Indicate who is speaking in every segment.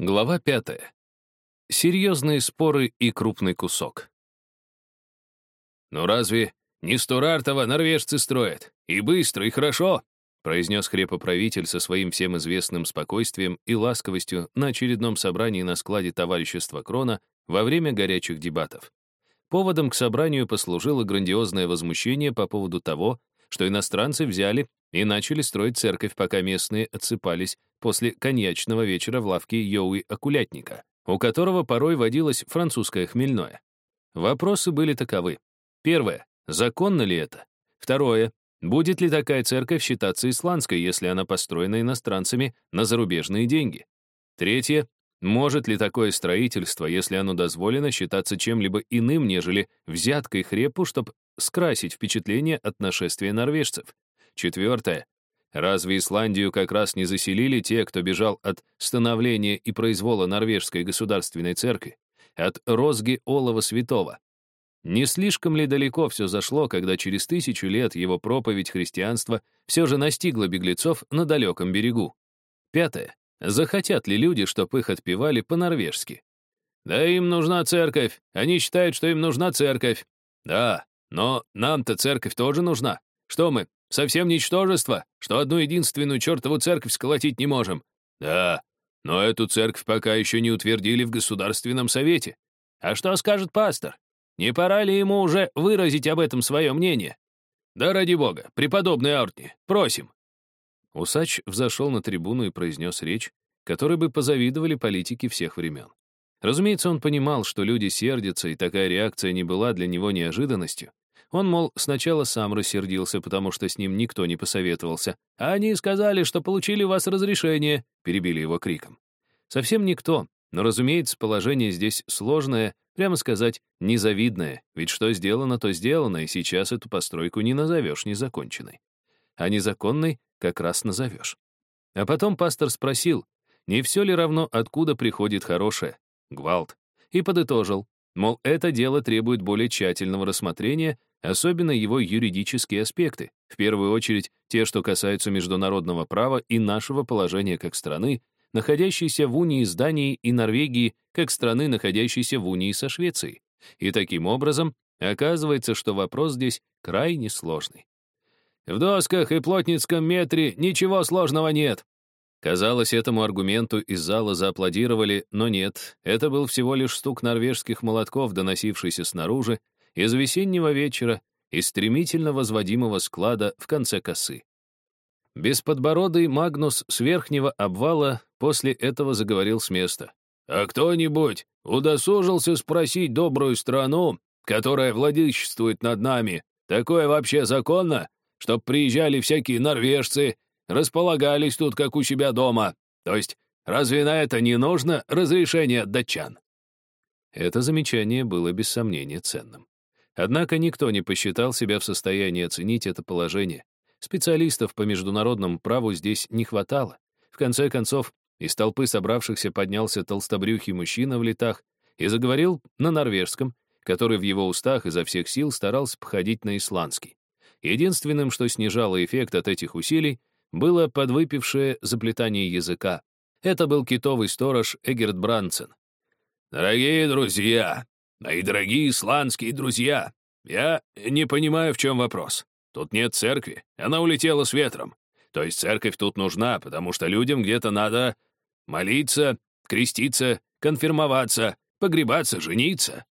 Speaker 1: Глава пятая. Серьезные споры и крупный кусок.
Speaker 2: «Ну разве не Стурартова норвежцы строят? И быстро, и хорошо!» произнес хрепоправитель со своим всем известным спокойствием и ласковостью на очередном собрании на складе товарищества Крона во время горячих дебатов. Поводом к собранию послужило грандиозное возмущение по поводу того, что иностранцы взяли и начали строить церковь, пока местные отсыпались после коньячного вечера в лавке Йоуи Окулятника, у которого порой водилось французское хмельное. Вопросы были таковы. Первое. Законно ли это? Второе. Будет ли такая церковь считаться исландской, если она построена иностранцами на зарубежные деньги? Третье. Может ли такое строительство, если оно дозволено, считаться чем-либо иным, нежели взяткой хрепу, чтобы скрасить впечатление от нашествия норвежцев? Четвертое. Разве Исландию как раз не заселили те, кто бежал от становления и произвола Норвежской государственной церкви, от розги Олова Святого? Не слишком ли далеко все зашло, когда через тысячу лет его проповедь христианства все же настигла беглецов на далеком берегу? Пятое. Захотят ли люди, чтоб их отпевали по-норвежски? Да им нужна церковь. Они считают, что им нужна церковь. Да, но нам-то церковь тоже нужна. Что мы, Совсем ничтожество, что одну единственную чертову церковь сколотить не можем. Да, но эту церковь пока еще не утвердили в Государственном Совете. А что скажет пастор? Не пора ли ему уже выразить об этом свое мнение? Да ради бога, преподобный Ауртни, просим.
Speaker 1: Усач взошел на трибуну и произнес речь, которой бы позавидовали политики всех времен. Разумеется, он понимал, что люди сердятся, и такая реакция не была для него неожиданностью. Он, мол, сначала сам рассердился, потому что с ним никто не посоветовался. А они сказали, что получили у вас разрешение, перебили его криком. Совсем никто, но, разумеется, положение здесь сложное, прямо сказать, незавидное, ведь что сделано, то сделано, и сейчас эту постройку не назовешь незаконченной. А незаконной как раз назовешь. А потом пастор спросил, не все ли равно, откуда приходит хорошее? Гвалт. И подытожил, мол, это дело требует более тщательного рассмотрения, особенно его юридические аспекты, в первую очередь те, что касаются международного права и нашего положения как страны, находящейся в унии с Данией и Норвегией, как страны, находящейся в унии со Швецией. И таким образом оказывается, что вопрос здесь крайне сложный.
Speaker 2: В досках и плотницком метре ничего сложного нет.
Speaker 1: Казалось, этому аргументу из зала зааплодировали, но нет, это был всего лишь стук норвежских молотков, доносившийся снаружи, из весеннего вечера, из стремительно возводимого склада в конце косы. Бесподбородый Магнус с верхнего обвала после этого заговорил с места.
Speaker 2: «А кто-нибудь удосужился спросить добрую страну, которая владычествует над нами, такое вообще законно, чтоб приезжали всякие норвежцы, располагались тут, как у себя дома? То есть разве на это не нужно разрешение датчан?»
Speaker 1: Это замечание было без сомнения ценным. Однако никто не посчитал себя в состоянии оценить это положение. Специалистов по международному праву здесь не хватало. В конце концов, из толпы собравшихся поднялся толстобрюхий мужчина в летах и заговорил на норвежском, который в его устах изо всех сил старался походить на исландский. Единственным, что снижало эффект от этих усилий, было подвыпившее заплетание языка. Это был китовый сторож Эгерт Бранцен.
Speaker 2: «Дорогие друзья!» Мои дорогие исландские друзья, я не понимаю, в чем вопрос. Тут нет церкви, она улетела с ветром. То есть церковь тут нужна, потому что людям где-то надо молиться, креститься, конфирмоваться, погребаться, жениться.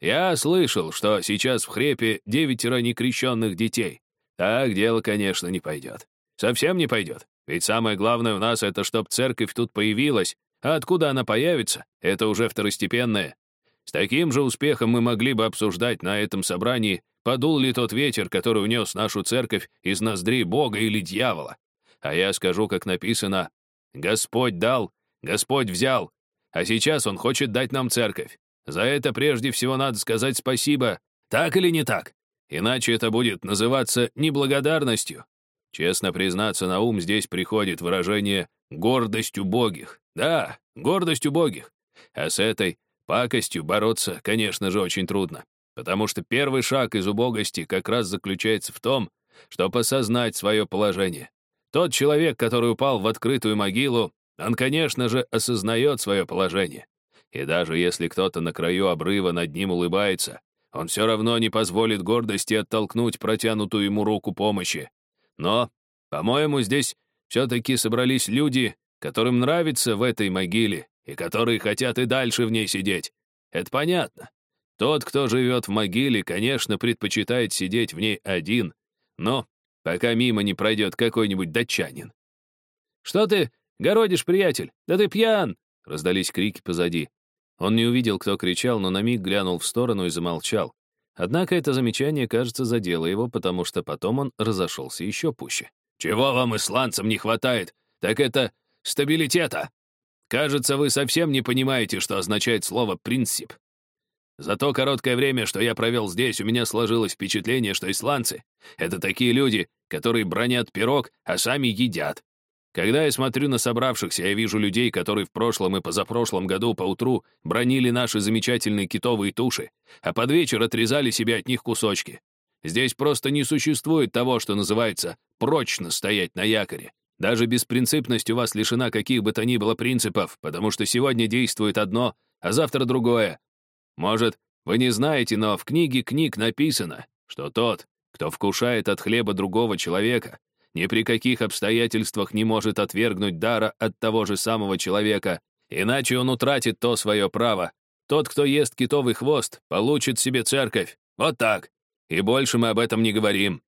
Speaker 2: Я слышал, что сейчас в хрепе девятеро некрещенных детей. Так дело, конечно, не пойдет. Совсем не пойдет. Ведь самое главное у нас — это чтоб церковь тут появилась, а откуда она появится, это уже второстепенное. С таким же успехом мы могли бы обсуждать на этом собрании, подул ли тот ветер, который унес нашу церковь из ноздрей Бога или дьявола. А я скажу, как написано, «Господь дал, Господь взял, а сейчас Он хочет дать нам церковь. За это прежде всего надо сказать спасибо, так или не так? Иначе это будет называться неблагодарностью. Честно признаться, на ум здесь приходит выражение «гордость убогих». Да, гордость убогих. А с этой пакостью бороться, конечно же, очень трудно, потому что первый шаг из убогости как раз заключается в том, чтобы осознать свое положение. Тот человек, который упал в открытую могилу, Он, конечно же, осознает свое положение. И даже если кто-то на краю обрыва над ним улыбается, он все равно не позволит гордости оттолкнуть протянутую ему руку помощи. Но, по-моему, здесь все-таки собрались люди, которым нравится в этой могиле и которые хотят и дальше в ней сидеть. Это понятно. Тот, кто живет в могиле, конечно, предпочитает сидеть в ней один, но пока мимо не пройдет какой-нибудь датчанин. «Что ты городишь, приятель? Да ты пьян!» — раздались крики позади. Он не увидел, кто кричал, но на миг глянул в сторону и замолчал. Однако это замечание, кажется, задело его, потому что потом он разошелся еще пуще. «Чего вам, исландцам, не хватает? Так это стабилитета. Кажется, вы совсем не понимаете, что означает слово «принцип». За то короткое время, что я провел здесь, у меня сложилось впечатление, что исландцы — это такие люди, которые бронят пирог, а сами едят. Когда я смотрю на собравшихся, я вижу людей, которые в прошлом и позапрошлом году поутру бронили наши замечательные китовые туши, а под вечер отрезали себе от них кусочки. Здесь просто не существует того, что называется «прочно стоять на якоре». Даже беспринципность у вас лишена каких бы то ни было принципов, потому что сегодня действует одно, а завтра другое. Может, вы не знаете, но в книге книг написано, что тот, кто вкушает от хлеба другого человека, ни при каких обстоятельствах не может отвергнуть дара от того же самого человека, иначе он утратит то свое право. Тот, кто ест китовый хвост, получит себе церковь. Вот так. И больше мы об этом не говорим».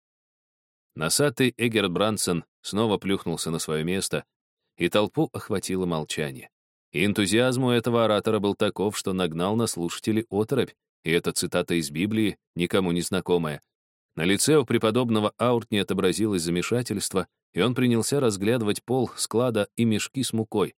Speaker 2: Носатый Эггерт Брансон снова плюхнулся на свое место, и толпу охватило молчание. И энтузиазм у этого оратора был таков, что нагнал на слушателей оторопь, и эта цитата из Библии, никому не знакомая, на лице у преподобного Ауртни отобразилось замешательство, и он принялся разглядывать пол склада и мешки с мукой.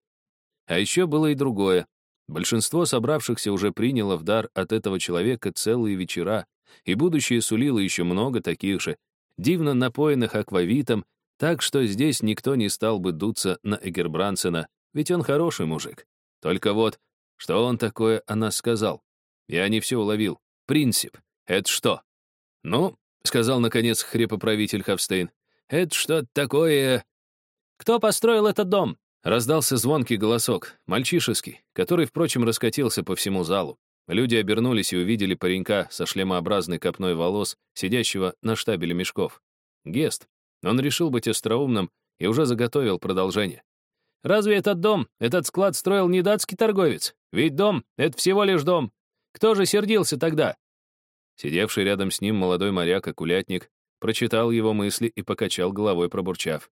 Speaker 2: А еще было и другое. Большинство собравшихся уже приняло в дар от этого человека целые вечера, и будущее сулило еще много таких же, дивно напоенных аквавитом, так что здесь никто не стал бы дуться на Эгербрансена, ведь он хороший мужик. Только вот, что он такое о нас сказал? Я не все уловил. Принцип. Это что? Ну, — сказал, наконец, хрепоправитель Хавстейн. «Это что такое...» «Кто построил этот дом?» — раздался звонкий голосок, мальчишеский, который, впрочем, раскатился по всему залу. Люди обернулись и увидели паренька со шлемообразной копной волос, сидящего на штабеле мешков. Гест. Он решил быть остроумным и уже заготовил продолжение. «Разве этот дом, этот склад строил не датский торговец? Ведь дом — это всего лишь дом. Кто же сердился тогда? Сидевший рядом с ним молодой моряк-окулятник прочитал его мысли и покачал головой, пробурчав.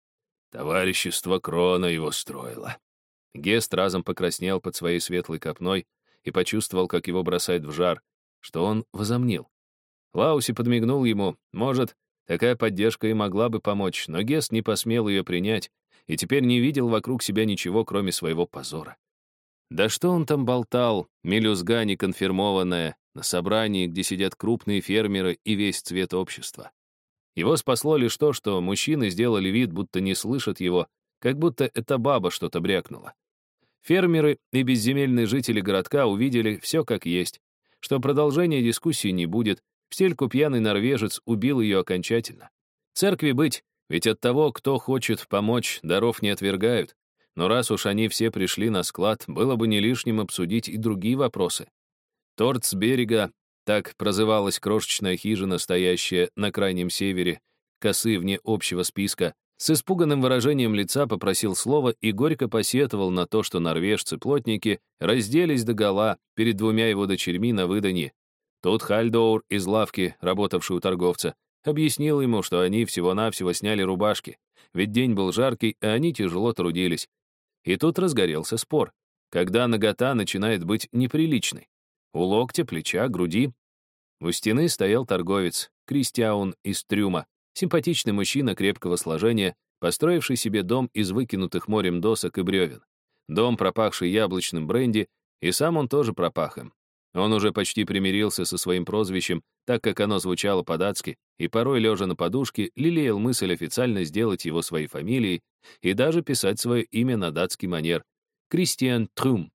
Speaker 2: «Товарищество Крона его строило». Гест разом покраснел под своей светлой копной и почувствовал, как его бросает в жар, что он возомнил. Лауси подмигнул ему. Может, такая поддержка и могла бы помочь, но Гест не посмел ее принять и теперь не видел вокруг себя ничего, кроме своего позора. Да что он там болтал, мелюзга неконфирмованная, на собрании, где сидят крупные фермеры и весь цвет общества. Его спасло лишь то, что мужчины сделали вид, будто не слышат его, как будто эта баба что-то брякнула. Фермеры и безземельные жители городка увидели все как есть, что продолжения дискуссии не будет, стельку пьяный норвежец убил ее окончательно. Церкви быть, ведь от того, кто хочет помочь, даров не отвергают. Но раз уж они все пришли на склад, было бы не лишним обсудить и другие вопросы. Торт с берега, так прозывалась крошечная хижина, стоящая на крайнем севере, косы вне общего списка, с испуганным выражением лица попросил слова и горько посетовал на то, что норвежцы-плотники разделись догола перед двумя его дочерьми на выданье. Тут Хальдоур из лавки, работавший у торговца, объяснил ему, что они всего-навсего сняли рубашки, ведь день был жаркий, а они тяжело трудились. И тут разгорелся спор, когда нагота начинает быть неприличной. У локтя, плеча, груди. У стены стоял торговец, Кристиаун из Трюма, симпатичный мужчина крепкого сложения, построивший себе дом из выкинутых морем досок и бревен. Дом, пропахший яблочным бренди, и сам он тоже пропах им. Он уже почти примирился со своим прозвищем, так как оно звучало по-датски, и порой, лежа на подушке, лелеял мысль официально сделать его своей фамилией и даже писать свое имя на датский манер — Кристиан Трюм.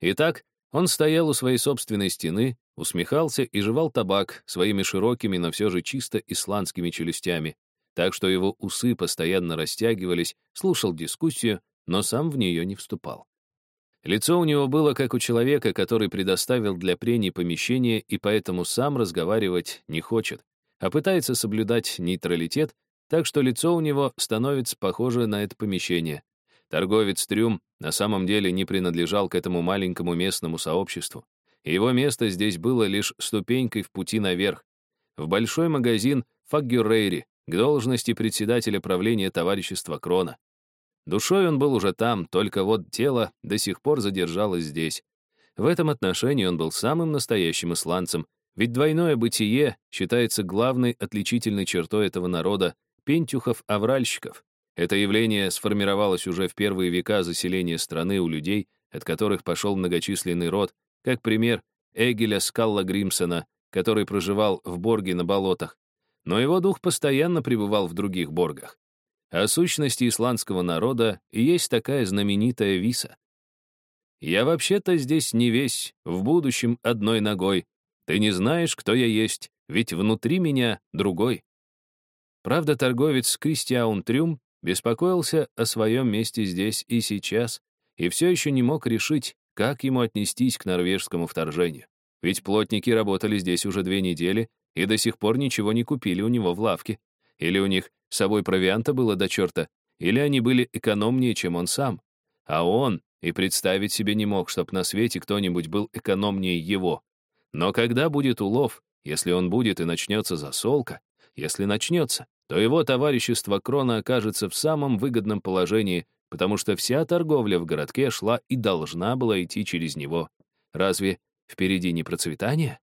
Speaker 2: Итак, он стоял у своей собственной стены, усмехался и жевал табак своими широкими, но все же чисто исландскими челюстями, так что его усы постоянно растягивались, слушал дискуссию,
Speaker 1: но сам в нее не вступал. Лицо у него было как у человека, который предоставил для прений помещение и поэтому сам разговаривать не хочет, а пытается соблюдать нейтралитет, так что лицо у него становится похоже на это помещение. Торговец Трюм на самом деле не принадлежал к этому маленькому местному сообществу. Его место здесь было лишь ступенькой в пути наверх, в большой магазин Фаггюрейри, к должности председателя правления товарищества Крона. Душой он был уже там, только вот тело до сих пор задержалось здесь. В этом отношении он был самым настоящим исландцем, ведь двойное бытие считается главной отличительной чертой этого народа, пентюхов-авральщиков. Это явление сформировалось уже в первые века заселения страны у людей, от которых пошел многочисленный род, как пример Эгеля Скалла Гримсона, который проживал в Борге на болотах. Но его дух постоянно пребывал в других Боргах. О сущности исландского народа есть такая знаменитая виса. «Я вообще-то здесь не весь, в будущем одной ногой. Ты не знаешь, кто я есть, ведь внутри меня другой». Правда, торговец Кристиаун Трюм беспокоился о своем месте здесь и сейчас, и все еще не мог решить, как ему отнестись к норвежскому вторжению. Ведь плотники работали здесь уже две недели и до сих пор ничего не купили у него в лавке. Или у них с собой провианта было до черта, или они были экономнее, чем он сам. А он и представить себе не мог, чтоб на свете кто-нибудь был экономнее его. Но когда будет улов, если он будет и начнется засолка, если начнется, то его товарищество Крона окажется в самом выгодном положении, потому что вся торговля в городке шла и должна была идти через него. Разве впереди не процветание?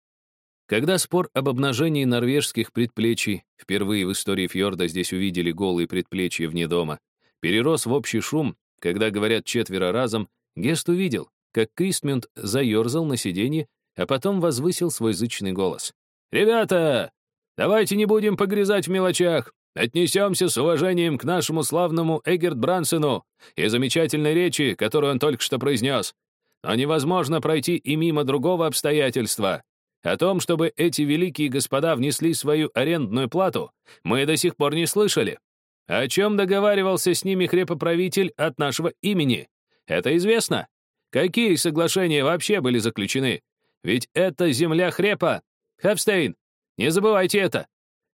Speaker 1: Когда спор об обнажении норвежских предплечий, впервые в истории фьорда здесь увидели голые предплечья вне дома, перерос в общий шум, когда говорят четверо разом, Гест увидел, как Кристмюнд заерзал на сиденье, а потом возвысил свой зычный голос. «Ребята, давайте не будем погрязать в мелочах. Отнесемся с уважением к нашему славному Эгерт Брансену и замечательной речи, которую он только что произнес. Но невозможно пройти и мимо другого обстоятельства. О том, чтобы эти великие господа внесли свою арендную плату, мы до сих пор не слышали. О чем договаривался с ними хрепоправитель от нашего имени? Это известно. Какие соглашения вообще были заключены? Ведь это земля хрепа. Хефстейн, не забывайте это.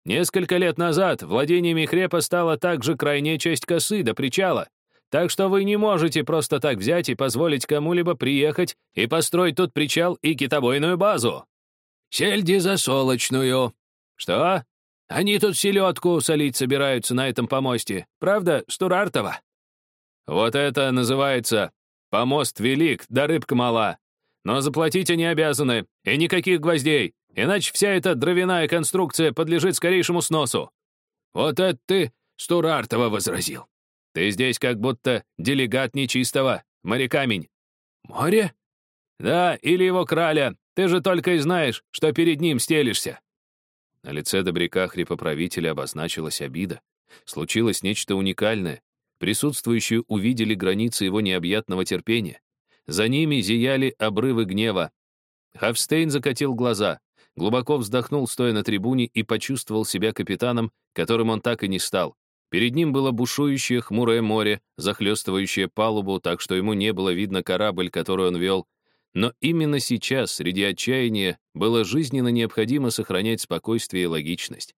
Speaker 1: Несколько лет назад владениями хрепа стала также крайняя часть косы до причала. Так что вы не можете просто так взять и позволить кому-либо приехать и построить тут причал и китобойную базу. Сельди засолочную. Что? Они тут селедку солить собираются на этом помосте. Правда, Штурартова? Вот это называется «помост велик, да рыбка мала». Но заплатить они обязаны, и никаких гвоздей, иначе вся эта дровяная конструкция подлежит скорейшему сносу. Вот это ты Стурартова возразил. Ты здесь как будто делегат нечистого, морякамень. Море? Да, или его краля, ты же только и знаешь, что перед ним стелишься». На лице добряка хрипоправителя обозначилась обида. Случилось нечто уникальное. Присутствующие увидели границы его необъятного терпения. За ними зияли обрывы гнева. Хавстейн закатил глаза, глубоко вздохнул, стоя на трибуне, и почувствовал себя капитаном, которым он так и не стал. Перед ним было бушующее хмурое море, захлестывающее палубу, так что ему не было видно корабль, который он вел, но именно сейчас, среди отчаяния, было жизненно необходимо сохранять спокойствие и логичность.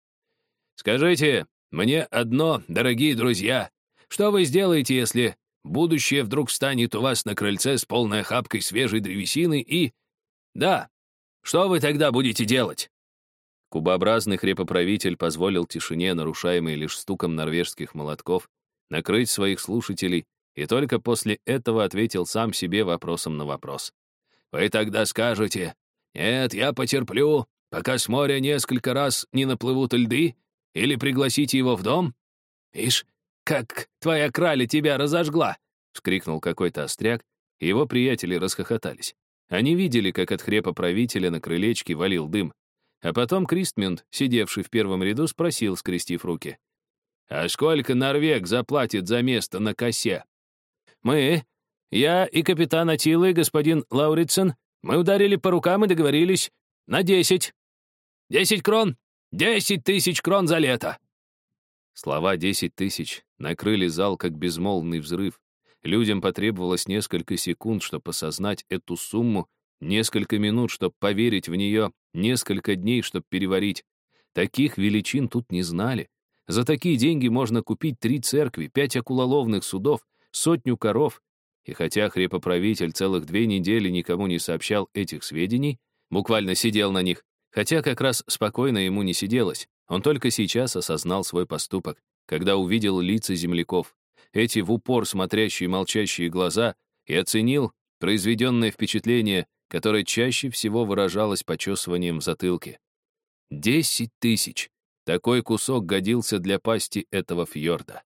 Speaker 1: «Скажите мне одно, дорогие друзья, что вы сделаете, если будущее вдруг станет у вас на крыльце с полной охапкой свежей древесины и... Да, что вы тогда будете делать?» Кубообразный хрепоправитель позволил тишине, нарушаемой лишь стуком норвежских молотков, накрыть своих слушателей, и только после этого ответил сам себе вопросом на вопрос. Вы тогда скажете, «Нет, я потерплю, пока с моря несколько раз не наплывут льды, или пригласите его в дом?» «Ишь, как твоя краля тебя разожгла!» — вскрикнул какой-то остряк, и его приятели расхохотались. Они видели, как от хрепа правителя на крылечке валил дым. А потом Кристмюнд, сидевший в первом ряду, спросил, скрестив руки. «А сколько Норвег заплатит за место на косе?» «Мы я и капитан Атила и господин Лауритсон, мы ударили по рукам и договорились на десять. Десять крон! Десять тысяч крон за лето!» Слова «десять тысяч» накрыли зал, как безмолвный взрыв. Людям потребовалось несколько секунд, чтобы осознать эту сумму, несколько минут, чтобы поверить в нее, несколько дней, чтобы переварить. Таких величин тут не знали. За такие деньги можно купить три церкви, пять акулоловных судов, сотню коров. И хотя хрепоправитель целых две недели никому не сообщал этих сведений, буквально сидел на них, хотя как раз спокойно ему не сиделось, он только сейчас осознал свой поступок, когда увидел лица земляков, эти в упор смотрящие молчащие глаза, и оценил произведенное впечатление, которое чаще всего выражалось почесыванием в затылке. Десять тысяч! Такой кусок годился для пасти этого фьорда.